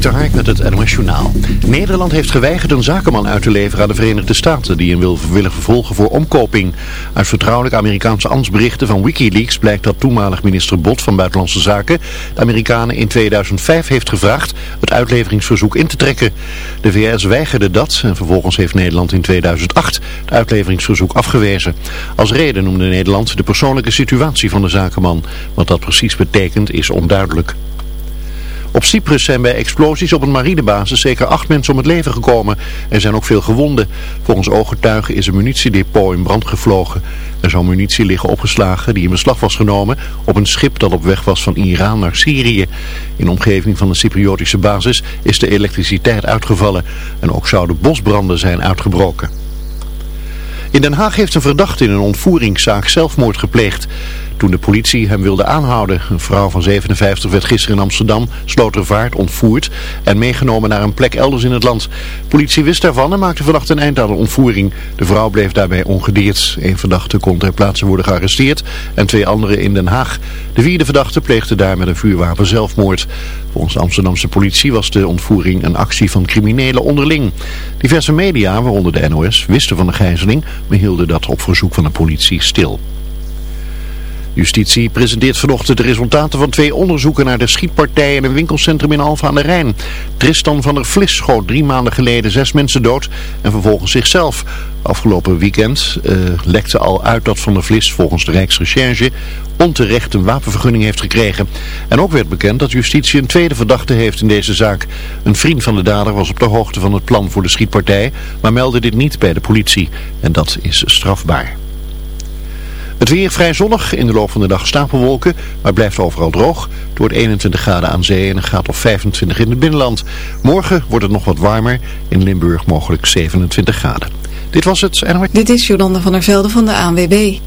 Dik Hark met het NOS Journaal. Nederland heeft geweigerd een zakenman uit te leveren aan de Verenigde Staten... die hem wil willen vervolgen voor omkoping. Uit vertrouwelijke Amerikaanse ambtsberichten van Wikileaks... blijkt dat toenmalig minister Bot van Buitenlandse Zaken... de Amerikanen in 2005 heeft gevraagd het uitleveringsverzoek in te trekken. De VS weigerde dat en vervolgens heeft Nederland in 2008 het uitleveringsverzoek afgewezen. Als reden noemde Nederland de persoonlijke situatie van de zakenman. Wat dat precies betekent is onduidelijk. Op Cyprus zijn bij explosies op een marinebasis zeker acht mensen om het leven gekomen. Er zijn ook veel gewonden. Volgens ooggetuigen is een munitiedepot in brand gevlogen. Er zou munitie liggen opgeslagen die in beslag was genomen op een schip dat op weg was van Iran naar Syrië. In omgeving van de Cypriotische basis is de elektriciteit uitgevallen en ook zouden bosbranden zijn uitgebroken. In Den Haag heeft een verdachte in een ontvoeringszaak zelfmoord gepleegd. Toen de politie hem wilde aanhouden, een vrouw van 57 werd gisteren in Amsterdam slotervaart ontvoerd en meegenomen naar een plek elders in het land. Politie wist daarvan en maakte vannacht een eind aan de ontvoering. De vrouw bleef daarbij ongedeerd. Een verdachte kon ter plaatse worden gearresteerd en twee anderen in Den Haag. De vierde verdachte pleegde daar met een vuurwapen zelfmoord. Volgens de Amsterdamse politie was de ontvoering een actie van criminelen onderling. Diverse media, waaronder de NOS, wisten van de gijzeling, maar hielden dat op verzoek van de politie stil. Justitie presenteert vanochtend de resultaten van twee onderzoeken naar de schietpartij in een winkelcentrum in Alfa aan de Rijn. Tristan van der Vlis schoot drie maanden geleden zes mensen dood en vervolgens zichzelf. Afgelopen weekend uh, lekte al uit dat van der Vlis volgens de Rijksrecherche onterecht een wapenvergunning heeft gekregen. En ook werd bekend dat justitie een tweede verdachte heeft in deze zaak. Een vriend van de dader was op de hoogte van het plan voor de schietpartij, maar meldde dit niet bij de politie. En dat is strafbaar. Het weer vrij zonnig, in de loop van de dag stapelwolken, maar blijft overal droog. Door 21 graden aan zee en een graad of 25 in het binnenland. Morgen wordt het nog wat warmer, in Limburg mogelijk 27 graden. Dit was het. Dit is Jolanda van der Velde van de ANWB.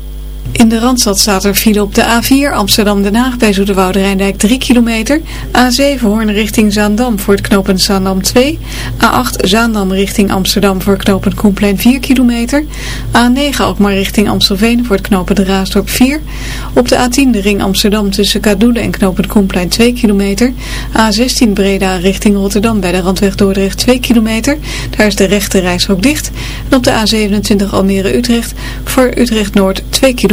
In de Randstad staat er file op de A4 Amsterdam-Den Haag bij Zoeterwoude Rijndijk 3 kilometer. A7 Hoorn richting Zaandam voor het knooppunt Zaandam 2. A8 Zaandam richting Amsterdam voor het knooppunt Koenplein 4 kilometer. A9 Alkmaar richting Amstelveen voor het knooppunt Raasdorp 4. Op de A10 de ring Amsterdam tussen Kadoele en knooppunt Koenplein 2 kilometer. A16 Breda richting Rotterdam bij de Randweg Dordrecht 2 kilometer. Daar is de rechte reis ook dicht. En op de A27 Almere Utrecht voor Utrecht Noord 2 kilometer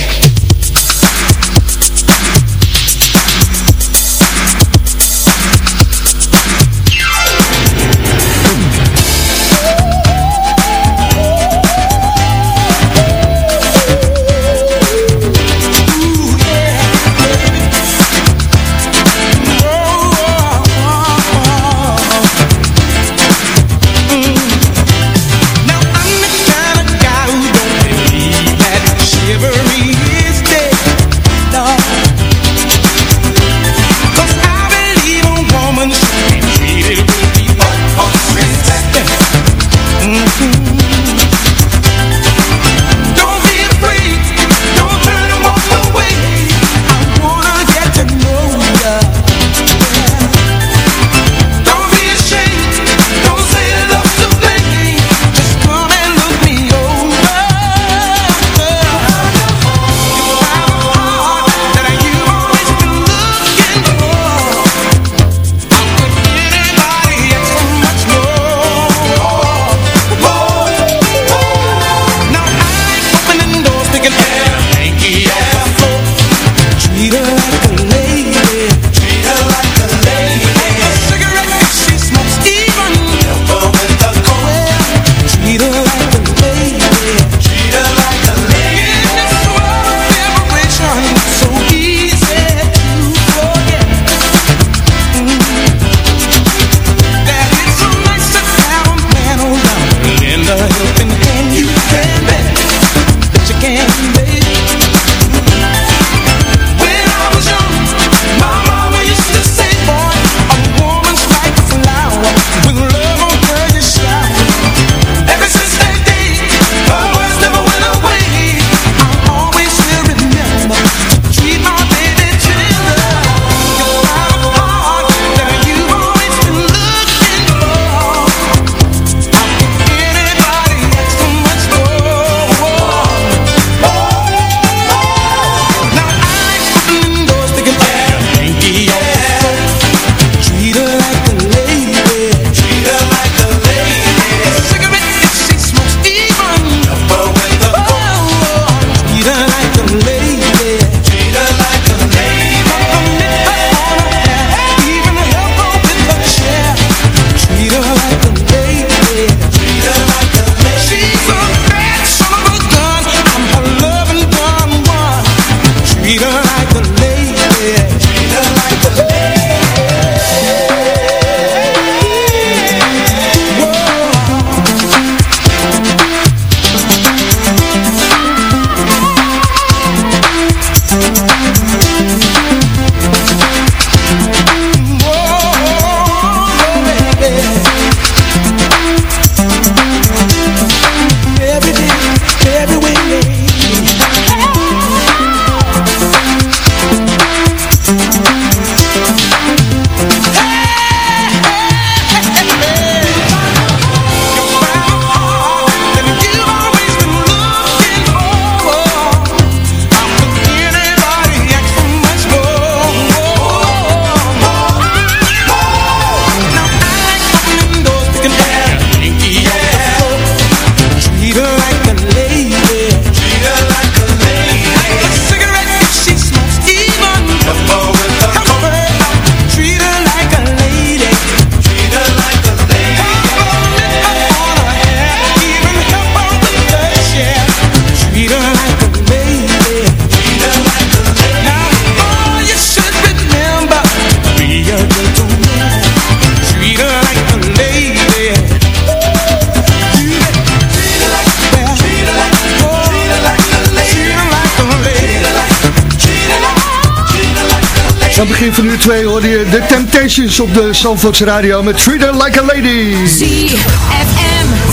Temptations op de Zandvoorts Radio met Treat Her Like a Lady.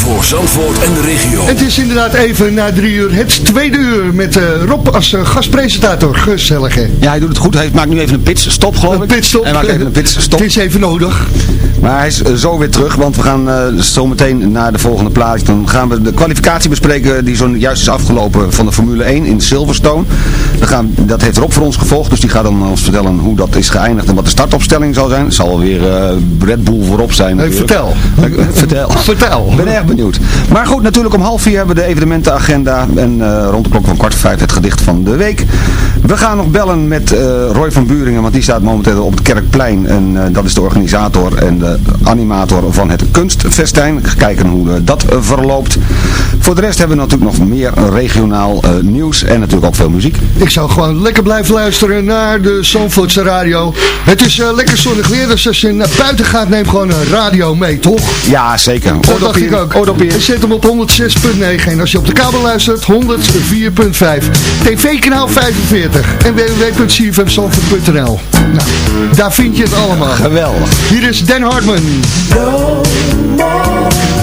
Voor Zandvoort en de regio. Het is inderdaad even na drie uur, het tweede uur met eh, Rob als eh, gastpresentator. Gezellig hè? Ja, hij doet het goed. Hij maakt nu even een pitstop, geloof ik. Een pitstop. Hij maakt even een pitstop. Het is even nodig. Maar hij is eh, zo weer terug, want we gaan eh, zo meteen naar de volgende plaats. Dan gaan we de kwalificatie bespreken die zojuist is afgelopen van de Formule 1 in Silverstone. Dan gaan, dat heeft Rob voor ons gevolgd, dus die gaat dan ons vertellen hoe dat is geëindigd en wat de startopstelling zal zijn. Het zal weer eh Red Bull voorop zijn. Hey, vertel. Vertel. Vertel. Ik ben erg benieuwd. Maar goed, natuurlijk om half vier hebben we de evenementenagenda. En eh, rond de klok van kwart voor vijf het gedicht van de week. We gaan nog bellen met eh, Roy van Buringen, want die staat momenteel op het Kerkplein. En eh, dat is de organisator en de animator van het kunstfestijn. Kijken hoe dat verloopt. Voor de rest hebben we natuurlijk nog meer regionaal nieuws en natuurlijk ook veel muziek. Ik zou gewoon lekker blijven luisteren naar de Zandvoortse radio. Het is lekker zonnig weer, dus als je naar buiten gaat, neem gewoon een radio mee, toch? Ja, zeker. Dat dacht ik ook. Zet hem op 106.9 en als je op de kabel luistert, 104.5. TV-kanaal 45 en www.cfmzandvoort.nl Nou, daar vind je het allemaal. Geweldig. Hier is Dan Hartman. No more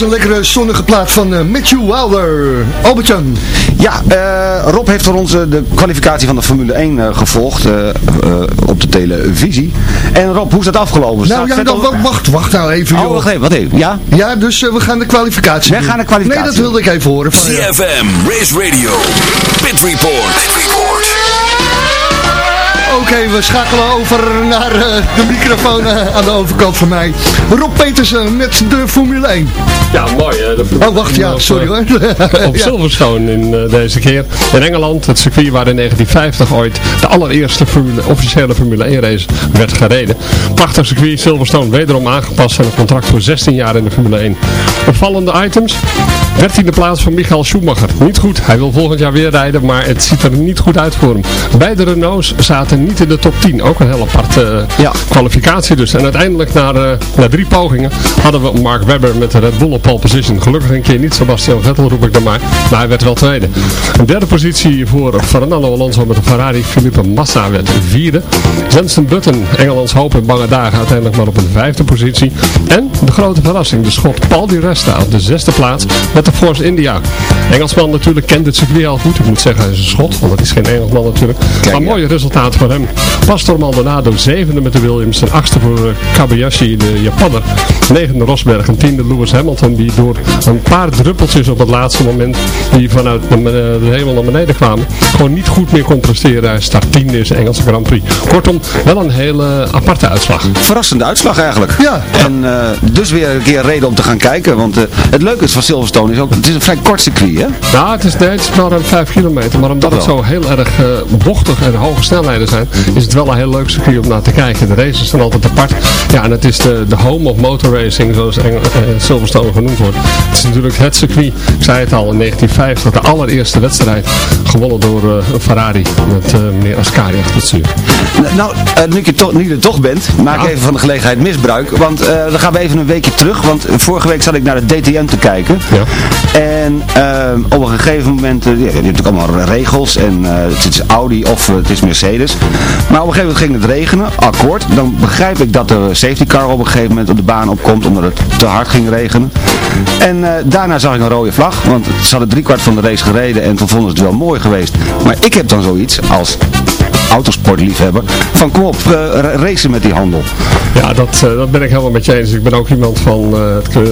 was een lekkere zonnige plaat van eh, Matthew Wilder. Albert-Jan. Ja, eh, Rob heeft voor ons eh, de kwalificatie van de Formule 1 eh, gevolgd op de televisie. En Rob, hoe is dat afgelopen? Nou ja, dan, wacht, wacht nou even Oh, joh. wacht even, wat even. Ja? Ja, dus we gaan de kwalificatie doen. gaan de kwalificatie Nee, dat wilde ik even horen van je. CFM, Race Radio, Pit Report. Pit Report. Oké, we schakelen over naar eh, de microfoon eh, aan de overkant van mij. Rob Petersen met de Formule 1. Ja, mooi. Formule Oh, wacht, ja, 1 sorry op, hoor. eh, Op Ja. Silverstone in eh, deze keer. In Engeland, het circuit waar in 1950 ooit de allereerste Formule, officiële Formule 1 race werd gereden. Prachtig circuit, Silverstone wederom aangepast en een contract voor 16 jaar in de Formule 1. Opvallende items. 13e plaats van Michael Schumacher. Niet goed, hij wil volgend jaar weer rijden, maar het ziet er niet goed uit voor hem. Beide Renaults zaten niet in de top 10. Ook een heel aparte eh, Ja. kwalificatie dus. En uiteindelijk na, eh, na drie pogingen hadden we Mark Webber met de Red Bull op pole position. Gelukkig een keer niet Sebastian Vettel roep ik dan maar. Maar hij werd wel tweede. Een derde positie voor Fernando Alonso met de Ferrari. Felipe Massa werd vierde. Jensen Button, Engelands hoop in bange dagen, uiteindelijk maar op een vijfde positie. En de grote verrassing, de schot Paul Di Resta op de zesde plaats met de Force India. Engelsman natuurlijk kent het circuit al goed. Ik moet zeggen, hij is een schot, want het is geen Engelsman natuurlijk. maar ja. mooie resultaat voor hem. Pastor Maldonado zevende met de Williams. En achtste voor eh, Kabayashi, de Japanner. Negende Rosberg en tiende Lewis Hamilton. Die door een paar druppeltjes op het laatste moment, die vanuit de, de hemel naar beneden kwamen, gewoon niet goed meer kon presteren. Hij start tiende in de Engelse Grand Prix. Kortom, wel een hele aparte uitslag. Verrassende uitslag eigenlijk. Ja. En eh, dus weer een keer reden om te gaan kijken. Want eh, het leuke is van Silverstone is ook, het is een vrij kort circuit hè? Ja, het is, nee, het is maar ruim 5 kilometer. Maar omdat Dat het zo heel erg eh, bochtig en hoge snelheden zijn, is het wel een heel leuk circuit om naar te kijken. De races zijn altijd apart. Ja, en het is de, de home of motor racing, zoals Engel, eh, Silverstone genoemd wordt. Het is natuurlijk het circuit, ik zei het al, in 1950, de allereerste wedstrijd gewonnen door eh, een Ferrari met eh, meneer Ascari achter het Nou, nu, je toch, nu je er toch bent, maak Ja. even van de gelegenheid misbruik. Want eh, dan gaan we even een weekje terug. Want vorige week zat ik naar de DTM te kijken. Ja. En op een gegeven moment, ja, je hebt natuurlijk allemaal regels. En eh, het is Audi of het is Mercedes. Maar op een gegeven moment ging het regenen, akkoord. Dan begrijp ik dat de safety car op een gegeven moment op de baan opkomt. Omdat het te hard ging regenen. En eh, daarna zag ik een rode vlag. Want ze hadden driekwart van de race gereden. En toen vonden ze het wel mooi geweest. Maar ik heb dan zoiets als autosportliefhebber. Van kom op, eh, ra- racen met die handel. Ja, dat, eh, dat ben ik helemaal met je eens. Ik ben ook iemand van eh, het, eh,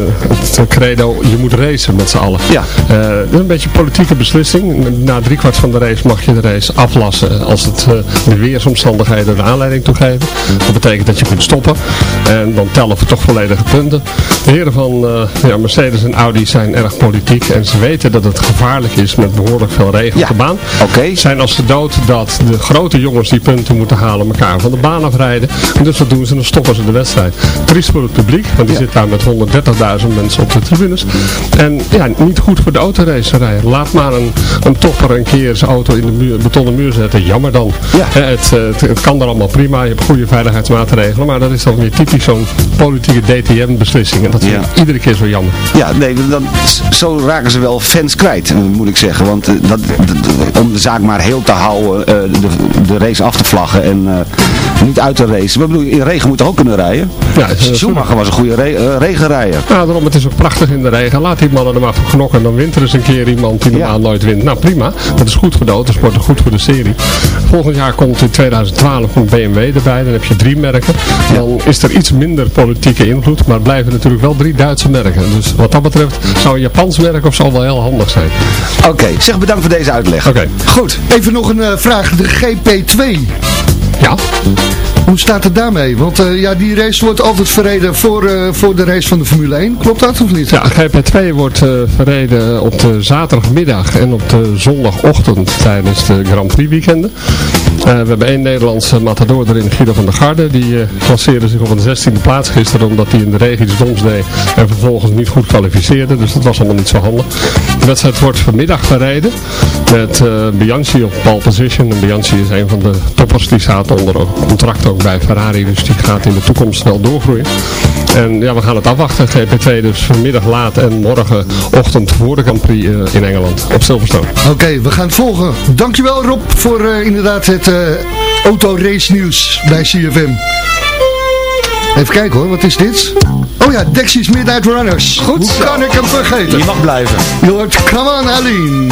het credo, je moet racen met z'n allen. Ja. Eh, een beetje een politieke beslissing. Na driekwart van de race mag je de race aflassen als het eh, de weersomstandigheden er aanleiding toe geven. Dat betekent dat je kunt stoppen. En dan tellen we toch volledige punten. De heren van eh, ja, Mercedes en Audi zijn erg politiek. En ze weten dat het gevaarlijk is met behoorlijk veel regen Ja. op de baan. Oké. Zijn als de dood dat de grote jongens die punten moeten halen elkaar van de baan afrijden. En dus wat doen ze? Dan stoppen ze de wedstrijd. Triest voor het publiek, want die zit daar met 130.000 mensen op de tribunes. En ja, niet goed voor de autoracerij. Laat maar een, een topper een keer zijn auto in de muur, betonnen muur zetten. Jammer dan. Ja. Hè, Het, eh, het, het kan er allemaal prima. Je hebt goede veiligheidsmaatregelen. Maar dat is dan weer typisch zo'n politieke DTM-beslissing. En dat vind Ja. ik iedere keer zo jammer. Ja, nee, dan, zo raken ze wel fans kwijt, eh, moet ik zeggen. Want eh, dat, om de zaak maar heel te houden, de, de de race af te vlaggen en eh, niet uit te racen. Maar bedoel, in regen moet je ook kunnen rijden. Ja, is Schumacher was een goede re eh, regenrijder. Ja, daarom, het is ook prachtig in de regen. Laat die mannen er maar voor knokken. Dan wint er eens een keer iemand die normaal nooit wint. Nou, prima. Dat is goed voor de autosport en goed voor de serie. Volgend jaar komt in 2012 een BMW erbij. Dan heb je drie merken. Dan is er iets minder politieke invloed. Maar het blijven natuurlijk wel drie Duitse merken. Dus wat dat betreft zou een Japans merk of zo wel heel handig zijn. Oké, zeg bedankt voor deze uitleg. Oké. Goed, even nog een eh, vraag. De GP2. Ja. Hoe staat het daarmee? Want eh, ja, die race wordt altijd verreden voor, eh, voor de race van de Formule 1. Klopt dat of niet? Ja, GP2 wordt eh, verreden op de zaterdagmiddag en op de zondagochtend tijdens de Grand Prix weekenden. We hebben één Nederlandse matador erin, Guido van der Garde. Die klasseerde zich op een 16e plaats gisteren omdat hij in de regen iets deed en vervolgens niet goed kwalificeerde. Dus dat was allemaal niet zo handig. De wedstrijd wordt vanmiddag verreden met Bianchi op pole position. En Bianchi is een van de toppers die staat onder contract ook bij Ferrari. Dus die gaat in de toekomst snel doorgroeien. En ja, we gaan het afwachten. GP2 dus vanmiddag laat en morgenochtend voor de Grand Prix uh, in Engeland op Silverstone. Oké, okay, we gaan het volgen. Dankjewel Rob voor uh, inderdaad het uh, autorace nieuws bij CFM. Even kijken hoor, wat is dit? Oh ja, Dexys Midnight Runners. Goed Hoe kan ik hem vergeten? Je mag blijven. Je hoort Come on Aline.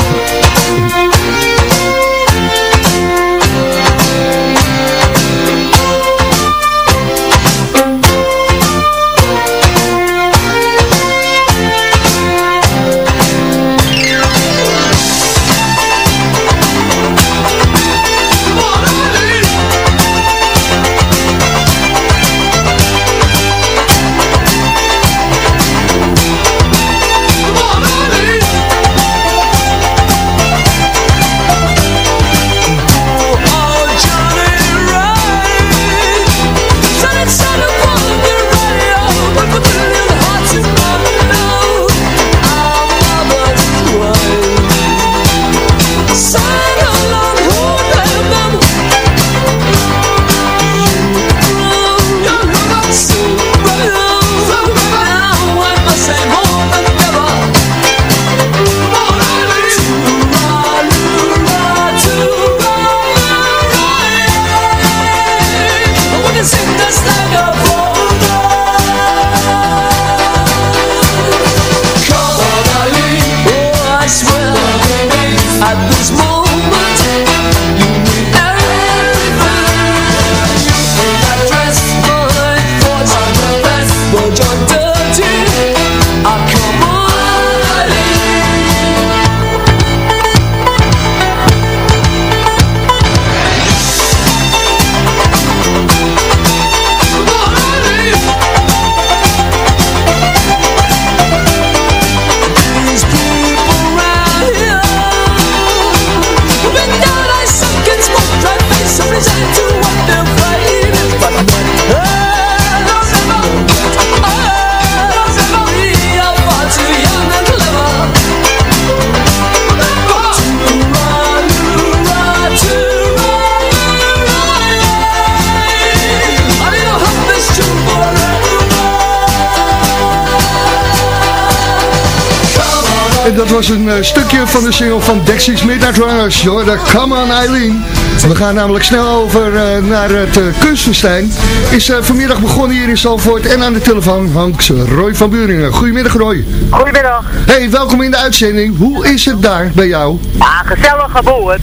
Was een uh, stukje van de single van Dexys Midnight Runners. Hoor, Come on Eileen. We gaan namelijk snel over uh, naar het uh, kunstfestijn. Is vanmiddag begonnen hier in Zalvoort en aan de telefoon hangt Roy van Buringen. Goedemiddag Roy. Goedemiddag. Hey, welkom in de uitzending. Hoe is het daar bij jou? Ja, gezellig boel. Het,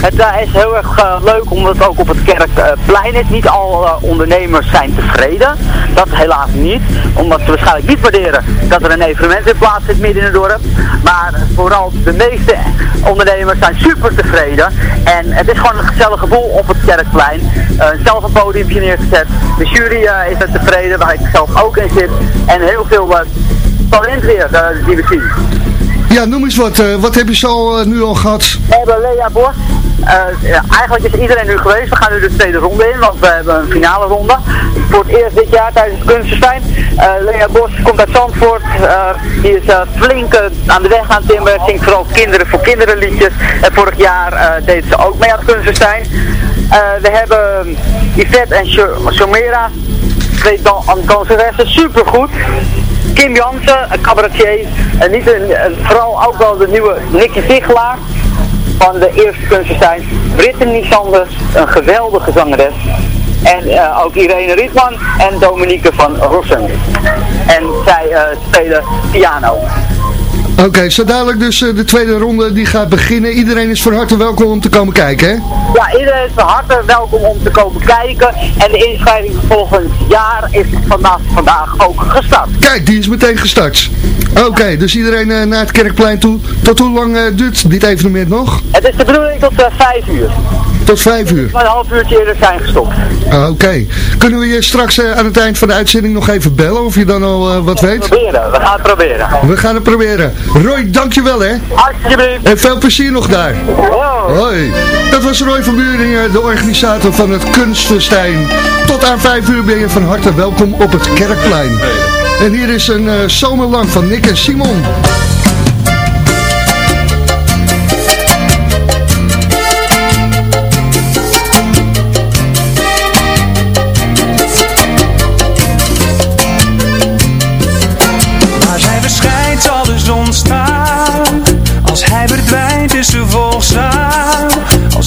het is heel erg leuk omdat ook op het Kerkplein is. Niet al ondernemers zijn tevreden. Dat helaas niet. Omdat ze waarschijnlijk niet waarderen dat er een evenement in plaats zit midden in het dorp. Maar vooral de meeste ondernemers zijn super tevreden. En het is gewoon een gezellige boel op het Kerkplein. Uh, zelf een podiumpje neergezet. De jury uh, is er tevreden, waar ik zelf ook in zit. En heel veel uh, talent weer die we zien. Ja, noem eens wat. wat heb je zo nu al gehad? We hebben Lea Bos. Ja, eigenlijk is iedereen nu geweest. We gaan nu de tweede ronde in, want we hebben een finale ronde. Voor het eerst dit jaar tijdens het Kunstenstein. Uh, Lea Bos komt uit Zandvoort. Uh, die is flink aan de weg aan het timmeren. Zingt vooral kinderen voor kinderen liedjes. En vorig jaar deed ze ook mee aan het Kunstenstein. we hebben Yvette en Shomera. Twee danseressen. Super goed. Kim Jansen, een cabaretier. En niet een, vooral ook wel de nieuwe Nicky Tichelaar van de eerste kunstenstein. Brittany Sanders, een geweldige zangeres. En eh, ook Irene Rietman en Dominique van Rossen. En zij eh, spelen piano. Oké, zo dadelijk dus eh, de tweede ronde die gaat beginnen. Iedereen is van harte welkom om te komen kijken, hè? Ja, iedereen is van harte welkom om te komen kijken. En de inschrijving volgend jaar is vanaf vandaag ook gestart. Kijk, die is meteen gestart. Oké, dus iedereen eh, naar het Kerkplein toe. Tot hoe lang eh, duurt dit evenement nog? Het is de bedoeling tot uh, 5 uur. Tot 5 uur? Maar een half uurtje eerder zijn gestopt. Oké. Kunnen we je straks aan het eind van de uitzending nog even bellen of je dan al wat weet? We proberen, we gaan het proberen. We gaan het proberen. Roy, dankjewel hè. Alsjeblieft. En veel plezier nog daar. Wow. Hoi. Dat was Roy van Buringen, de organisator van het Kunstenstein. Tot aan 5 uur ben je van harte welkom op het Kerkplein. En hier is een uh, zomerlang van Nick en Simon.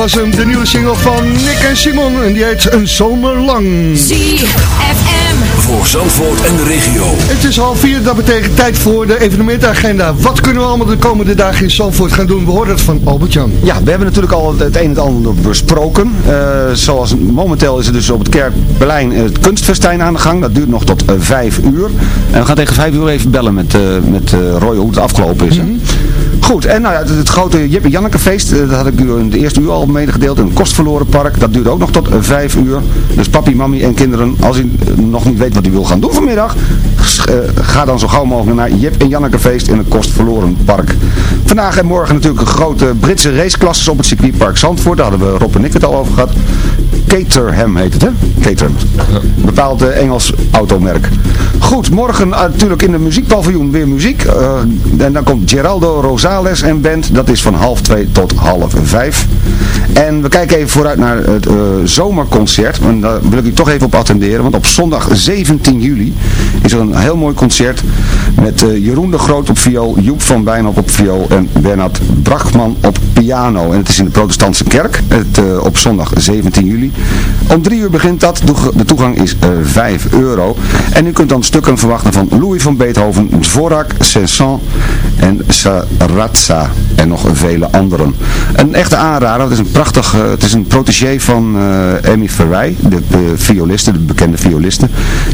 was hem, de nieuwe single van Nick en Simon. En die heet Een Zomerlang. ZFM. Voor Zandvoort en de regio. Het is half vier, dat betekent tijd voor de evenementagenda. Wat kunnen we allemaal de komende dagen in Zandvoort gaan doen? We horen het van Albert-Jan. Ja, we hebben natuurlijk al het een en het ander besproken. Eh, zoals momenteel is er dus op het Kerkplein het kunstfestijn aan de gang. Dat duurt nog tot eh, vijf uur. En we gaan tegen vijf uur even bellen met, eh, met eh, Roy hoe het afgelopen is. Goed, en nou ja, het, grote Jip en Janneke feest, eh, dat had ik u in de eerste uur al medegedeeld het Kostverloren Park. Dat duurt ook nog tot eh, vijf uur. Dus papi, mami en kinderen, als u eh, nog niet weet wat u wil gaan doen vanmiddag, ga dan zo gauw mogelijk naar Jip en Janneke feest in het Kostverloren Park. Vandaag en morgen natuurlijk grote Britse raceklasses op het circuitpark Zandvoort. Daar hadden we Rob en ik het al over gehad. Caterham heet het, hè? Caterham. Een bepaald Engels automerk. Goed, morgen eh, natuurlijk in de muziekpaviljoen weer muziek. Eh, en dan komt Geraldo Rosales en band. Dat is van half twee tot half vijf. En we kijken even vooruit naar het eh, zomerconcert. En daar wil ik u toch even op attenderen. Want op zondag 17 juli is er een heel mooi concert met Jeroen de Groot op viool, Joep van Wijnhof op viool en Bernard Brachman op piano. En het is in de protestantse kerk het, op zondag 17 juli. Om drie uur begint dat. De- toegang is eh 5 euro. En u kunt dan stukken verwachten van Louis van Beethoven, Dvorak, Saint-Saëns en Sarazza en nog vele anderen. Een echte aanrader. Het is een prachtig, eh, het is een protégé van eh Amy Ferrey, de, violiste, de bekende violiste.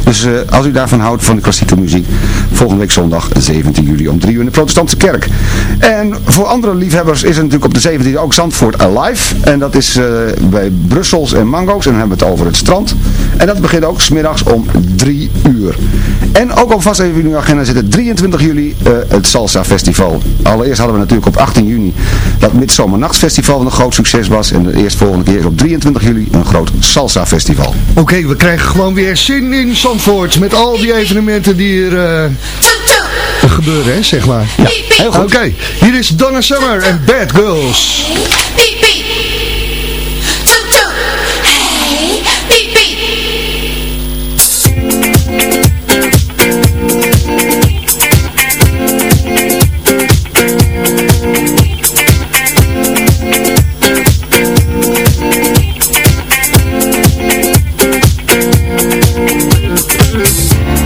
Dus eh, als u daarvan houdt van de klassieke muziek, volgende week zondag 17 juli om 3 uur in de protestantse kerk. En voor andere liefhebbers is er natuurlijk op de 17e ook Zandvoort Alive. En dat is eh, bij Brussels en Mango's en dan hebben we het over het strand. En dat begint ook smiddags om 3 uur. En ook alvast even in uw agenda zitten 23 juli eh, het Salsa Festival. Allereerst hadden we natuurlijk op 18 juni dat Midsomernachtsfestival wat een groot succes was. En de eerstvolgende keer is op 23 juli een groot Salsa Festival. Oké, we krijgen gewoon weer zin in Zandvoort. Met al die evenementen die hier eh, gebeuren, hè, zeg maar. Ja, heel goed. Oké, hier is Donna Summer en Bad Girls. You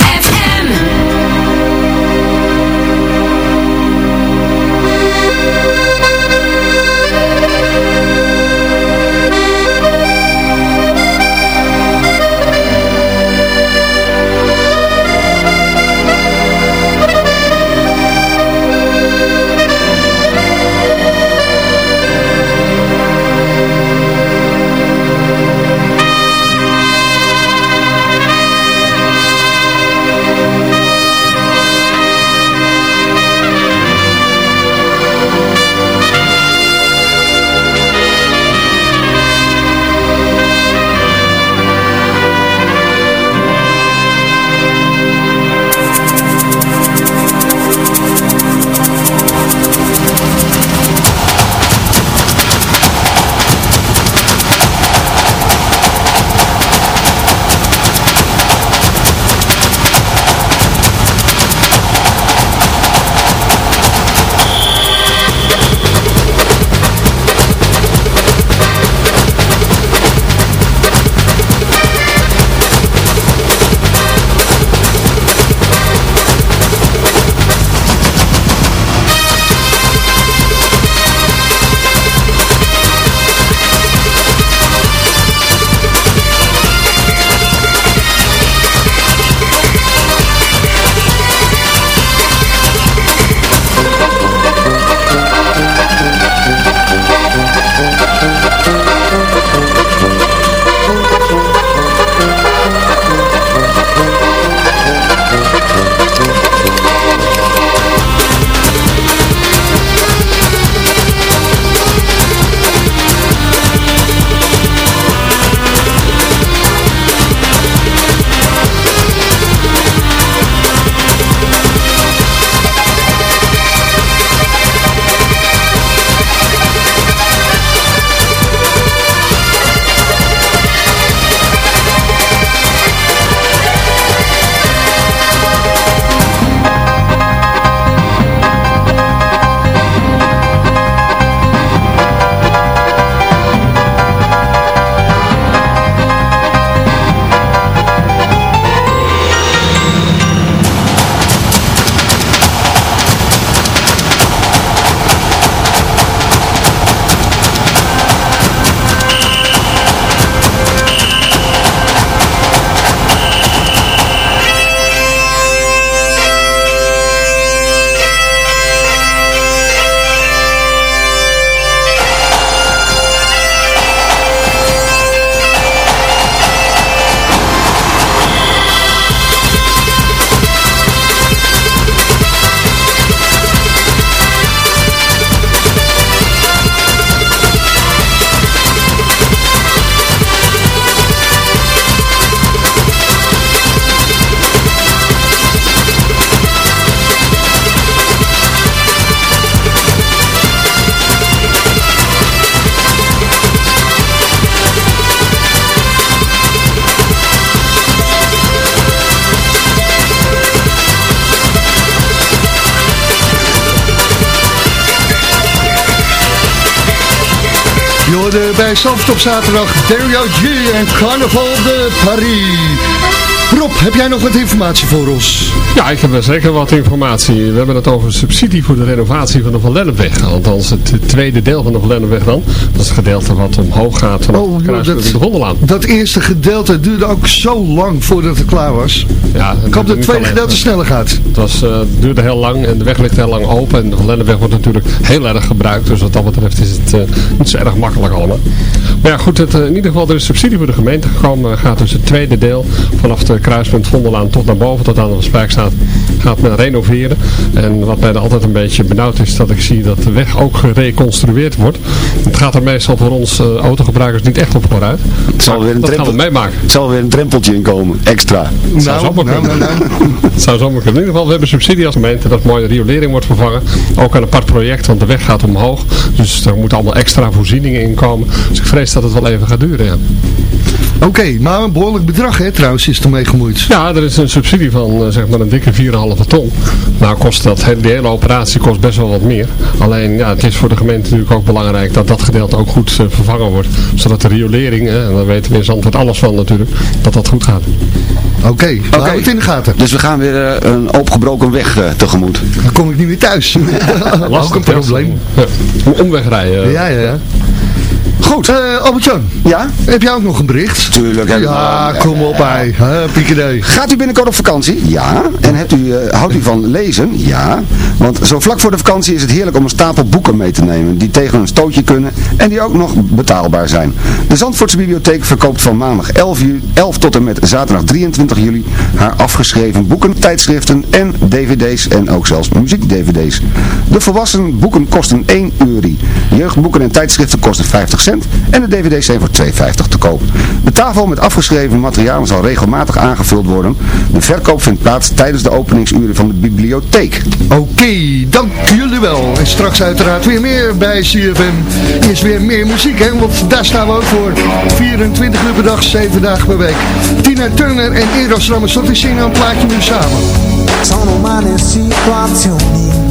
op zaterdag Dario G en Carnaval de Paris. Rob, heb jij nog wat informatie voor ons? Ja, ik heb er zeker wat informatie. We hebben het over subsidie voor de renovatie van de Van Lennepweg. Althans, het tweede deel van de Van Lennepweg dan. Dat is het gedeelte wat omhoog gaat vanaf Oh, dat- de Vondellaan. Dat eerste gedeelte duurde ook zo lang voordat het klaar was. Ja, Ik hoop dat het tweede gedeelte sneller gaat. Het was, eh, duurde heel lang en de weg ligt heel lang open. En de Van Lennepweg wordt natuurlijk heel erg gebruikt. Dus wat dat betreft is het eh, niet zo erg makkelijk allemaal. Maar ja, goed, het, eh, in ieder geval er is subsidie voor de gemeente gekomen. Gaat dus het tweede deel vanaf de kruispunt Vondellaan tot naar boven, tot aan de Spijkstraat, gaat men renoveren. En wat mij dan altijd een beetje benauwd is, dat ik zie dat de weg ook gereconstrueerd wordt. Het gaat er meestal voor ons eh, autogebruikers niet echt op vooruit. Het zal weer een dat gaan we drempel- meemaken. Het zal weer een drempeltje in komen, extra. Het zou zomaar kunnen. Het zou zomaar kunnen. In ieder geval, we hebben subsidie als gemeente dat mooie riolering wordt vervangen. Ook een apart project, want de weg gaat omhoog. Dus er moeten allemaal extra voorzieningen in komen. Dus ik vrees dat het wel even gaat duren, ja. Oké, maar een behoorlijk bedrag hè, trouwens is ermee gemoeid. Ja, er is een subsidie van eh, zeg maar een dikke 4,5 ton. Nou kost dat, de hele operatie kost best wel wat meer. Alleen ja, het is voor de gemeente natuurlijk ook belangrijk dat dat gedeelte ook goed eh, vervangen wordt. Zodat de riolering, hè, en daar weten we in Zandvoort alles van natuurlijk, dat dat goed gaat. Oké, okay, we houden het in de gaten. Dus we gaan weer eh, een opgebroken weg uh, tegemoet. Dan kom ik niet meer thuis. Lastig, ook een probleem. Ja. Omweg rijden. Ja, ja, ja. Goed. Uh, Albert-Jan. Ja? Heb jij ook nog een bericht? Tuurlijk. Heb ja, kom op hij. Piekedee. Gaat u binnenkort op vakantie? Ja. En hebt u, uh, houdt u van lezen? Ja. Want zo vlak voor de vakantie is het heerlijk om een stapel boeken mee te nemen. Die tegen een stootje kunnen en die ook nog betaalbaar zijn. De Zandvoortse Bibliotheek verkoopt van maandag 11, juli, 11 tot en met zaterdag 23 juli haar afgeschreven boeken, tijdschriften en dvd's en ook zelfs muziek-dvd's. De volwassen boeken kosten 1 euro. Jeugdboeken en tijdschriften kosten 50 cent en de dvd's zijn voor 2,50 te koop. De tafel met afgeschreven materiaal zal regelmatig aangevuld worden. De verkoop vindt plaats tijdens de openingsuren van de bibliotheek. Oké, okay, dank jullie wel. En straks uiteraard weer meer bij CFM. Is weer meer muziek, hè? Want daar staan we ook voor. 24 uur per dag, 7 dagen per week. Tina Turner en Eros Ramazzotti zingen een plaatje nu samen. Sono umane situazioni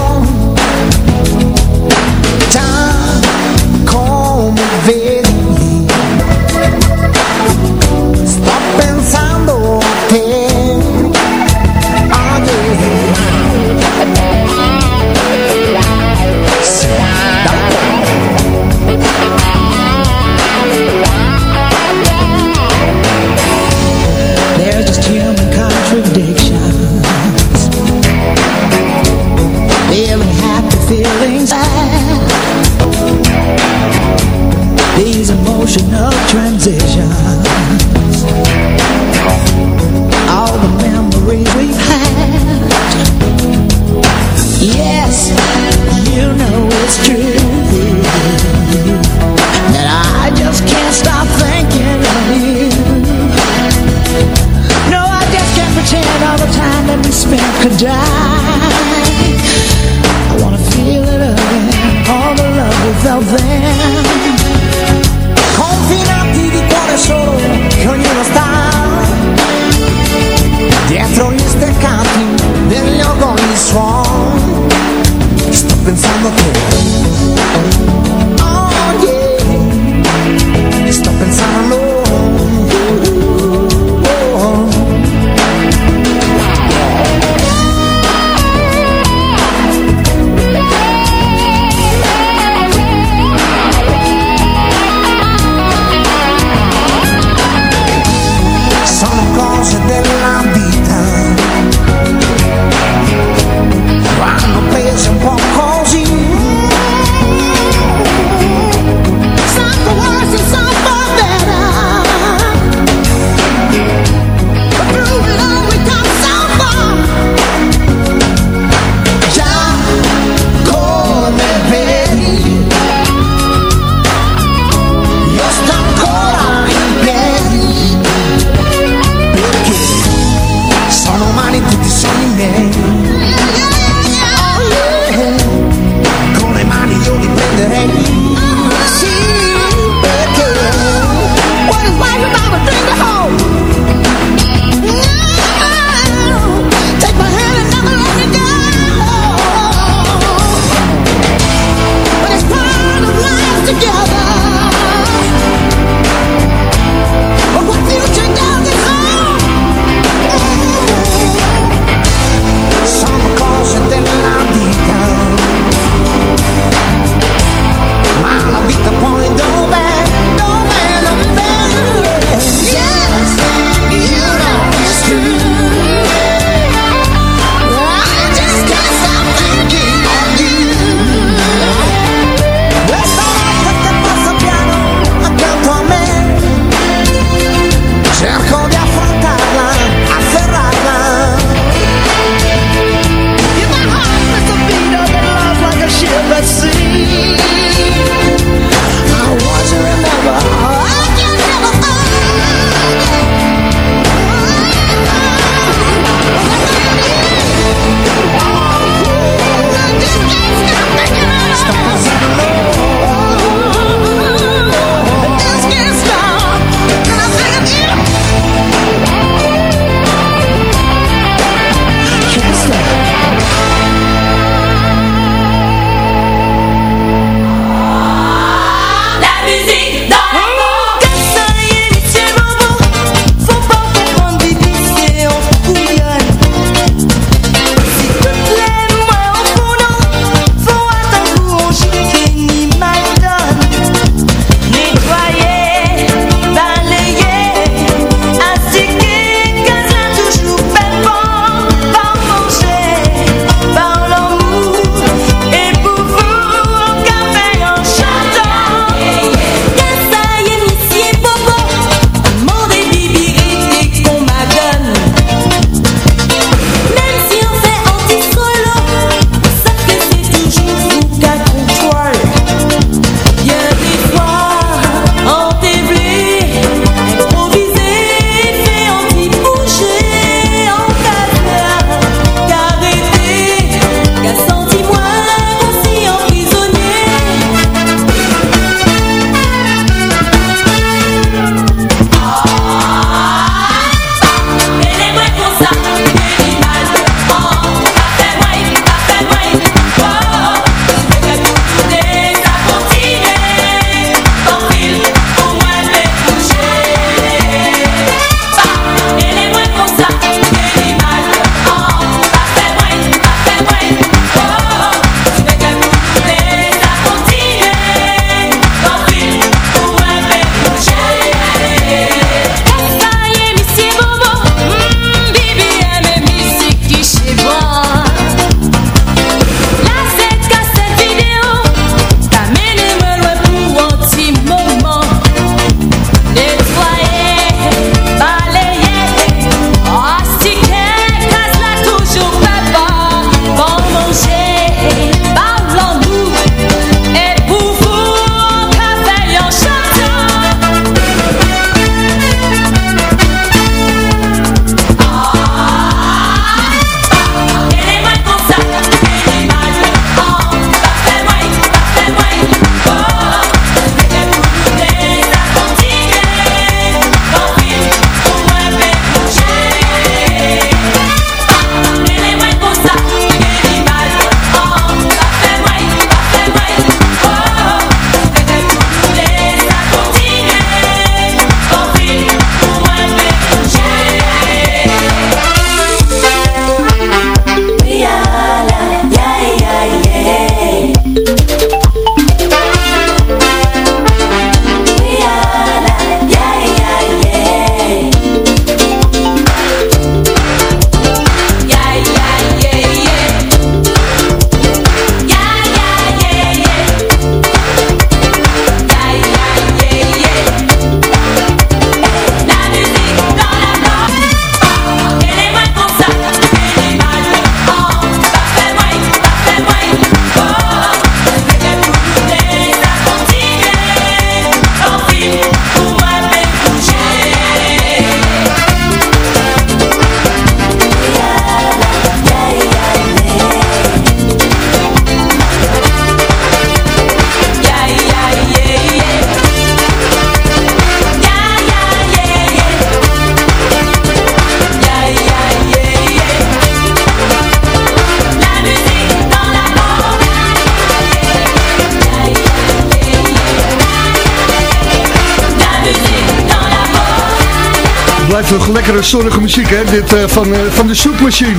blijft nog lekkere zonnige muziek, hè? Dit eh, van, eh, van de Soepmachine.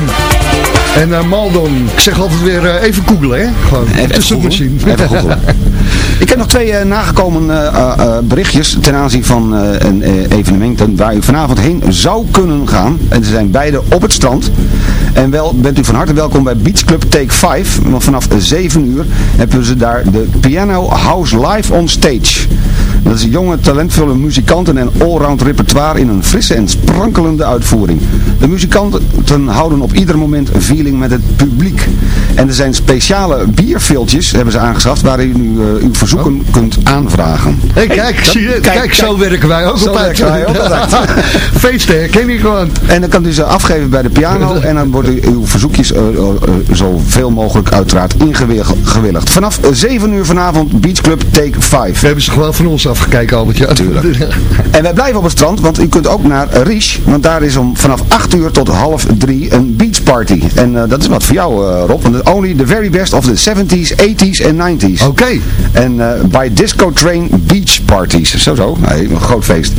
En eh, Maldon, ik zeg altijd weer even googlen, hè? Gewoon, Even de. Even googlen. Ik heb nog twee eh, nagekomen eh, eh, eh, berichtjes ten aanzien van eh, een eh, evenement waar u vanavond heen zou kunnen gaan. En ze zijn beide op het strand. En wel bent u van harte welkom bij Beach Club Take 5. Want vanaf 7 uur hebben ze daar de Piano House Live on Stage. Dat is jonge, talentvolle muzikanten en allround repertoire in een frisse en sprankelende uitvoering. De muzikanten houden op ieder moment een feeling met het publiek. En er zijn speciale bierveeltjes, hebben ze aangeschaft, waarin u eh, uw verzoeken kunt aanvragen. Hé, kijk, zie je, kijk, zo werken wij ook zo altijd. werken wij ook altijd. Feesten, herken je gewoon. En dan kan u ze afgeven bij de piano en dan worden uw verzoekjes eh, eh, zoveel mogelijk uiteraard ingewilligd. Vanaf 7 uur vanavond Beach Club Take 5. We hebben ze gewoon van ons afgekeken, Albert. Ja. Tuurlijk. En wij blijven op het strand, want u kunt ook naar Ries. Want daar is om vanaf 8 uur tot half 3 een party. En eh, dat is wat voor jou, eh, Rob. Want only the very best of the 70s, 80s en 90s. Oké. En eh bij Disco Train Beach Parties. Zo zo, nee, een groot feest.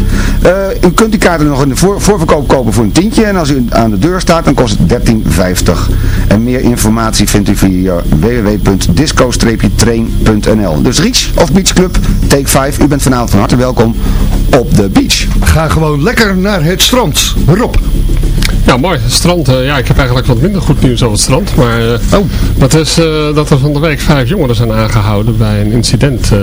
U kunt die kaarten nog in de voor voorverkoop kopen voor een tientje. En als u aan de deur staat, dan kost het 13,50. En meer informatie vindt u via www.disco-train.nl Dus Ries of Beach Club, Take 5. U bent vanavond van harte welkom op de beach. Ga gewoon lekker naar het strand. Rob. Ja, mooi. Het strand. eh, ja, ik heb eigenlijk wat minder goed nieuws over het strand. Maar eh, Oh. dat is eh, dat er van de week vijf jongeren zijn aangehouden bij een incident. eh,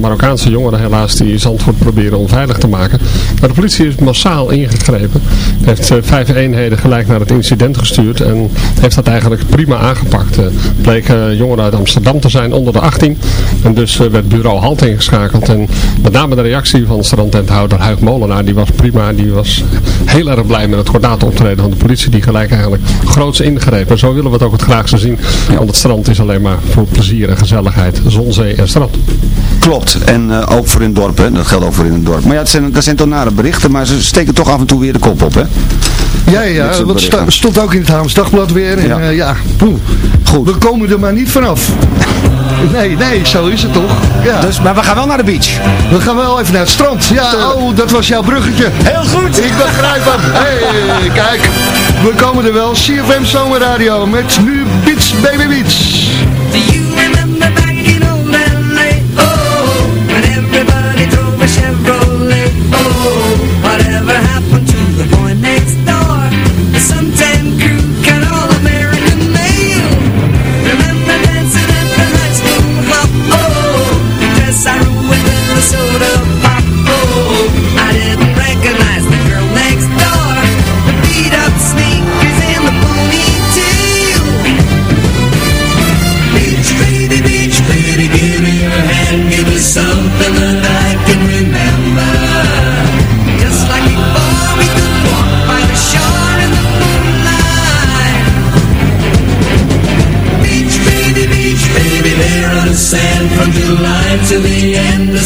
Marokkaanse jongeren helaas die Zandvoort proberen onveilig te maken. Maar de politie is massaal ingegrepen. Heeft vijf eenheden gelijk naar het incident gestuurd. En heeft dat eigenlijk prima aangepakt. Bleken jongeren uit Amsterdam te zijn onder de 18. En dus werd bureau Halt ingeschakeld. En met name de reactie van strandtenthouder Huig Molenaar. Die was prima. Die was heel erg blij met het kordate optreden van de politie. Die gelijk eigenlijk groots ingreep. En zo willen we het ook het graagste zien. Want het strand is alleen maar voor plezier en gezelligheid. Zon, zee en strand. Klopt. En eh, ook voor in het dorp, hè. Dat geldt ook voor in het dorp. Maar ja, het zijn, dat zijn toch nare berichten, maar ze steken toch af en toe weer de kop op, hè. Ja, ja, soort wat sta- stond ook in het Haams Dagblad weer. En Ja. ja, ja poeh. Goed. we komen er maar niet vanaf. Nee, nee, zo is het toch? Ja. Dus, maar we gaan wel naar de beach. We gaan wel even naar het strand. Ja, oh, dat was jouw bruggetje. Heel goed. Ik begrijp hem. Hey, kijk. We komen er wel. CFM Zomerradio met nu Beats Baby Beats. To the end of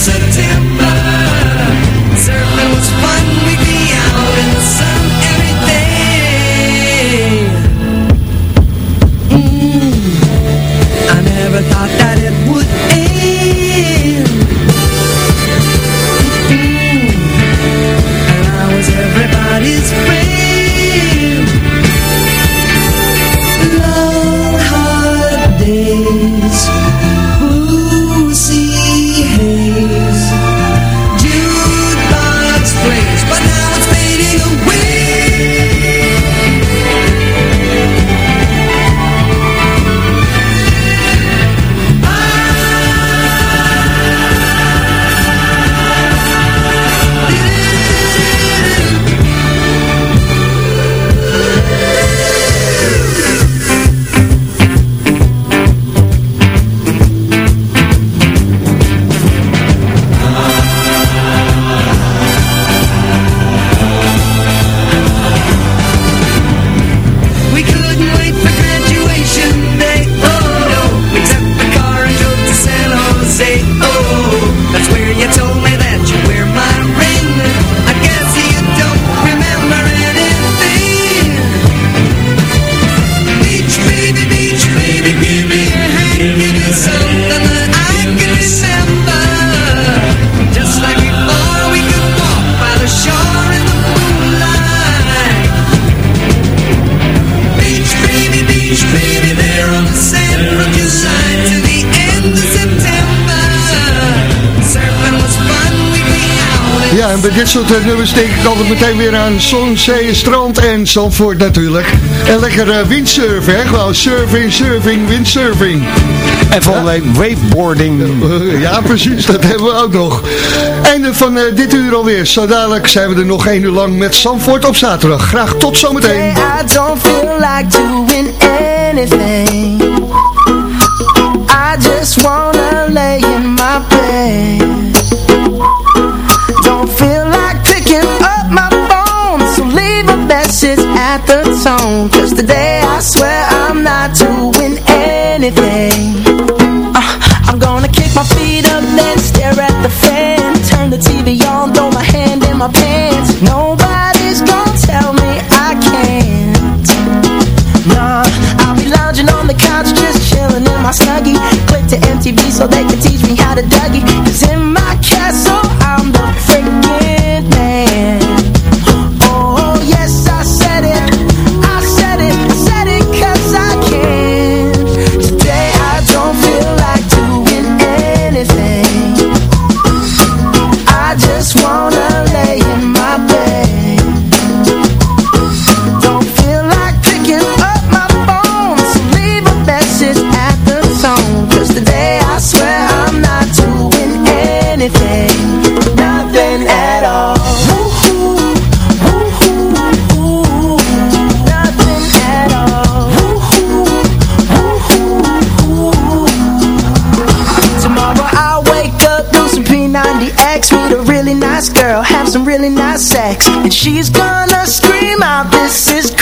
bij dit soort eh, nummers denk ik altijd meteen weer aan zon, zee, strand en Zandvoort natuurlijk. En lekker eh, windsurfen, hè? Gewoon surfing, surfing, windsurfing. En van ja? Ja, precies, dat hebben we ook nog. Einde van eh, dit uur alweer. Zo dadelijk zijn we er nog één uur lang met Zandvoort op zaterdag. Graag tot zometeen. meteen. I don't feel like doing anything. I just wanna lay in my so they scream out, this is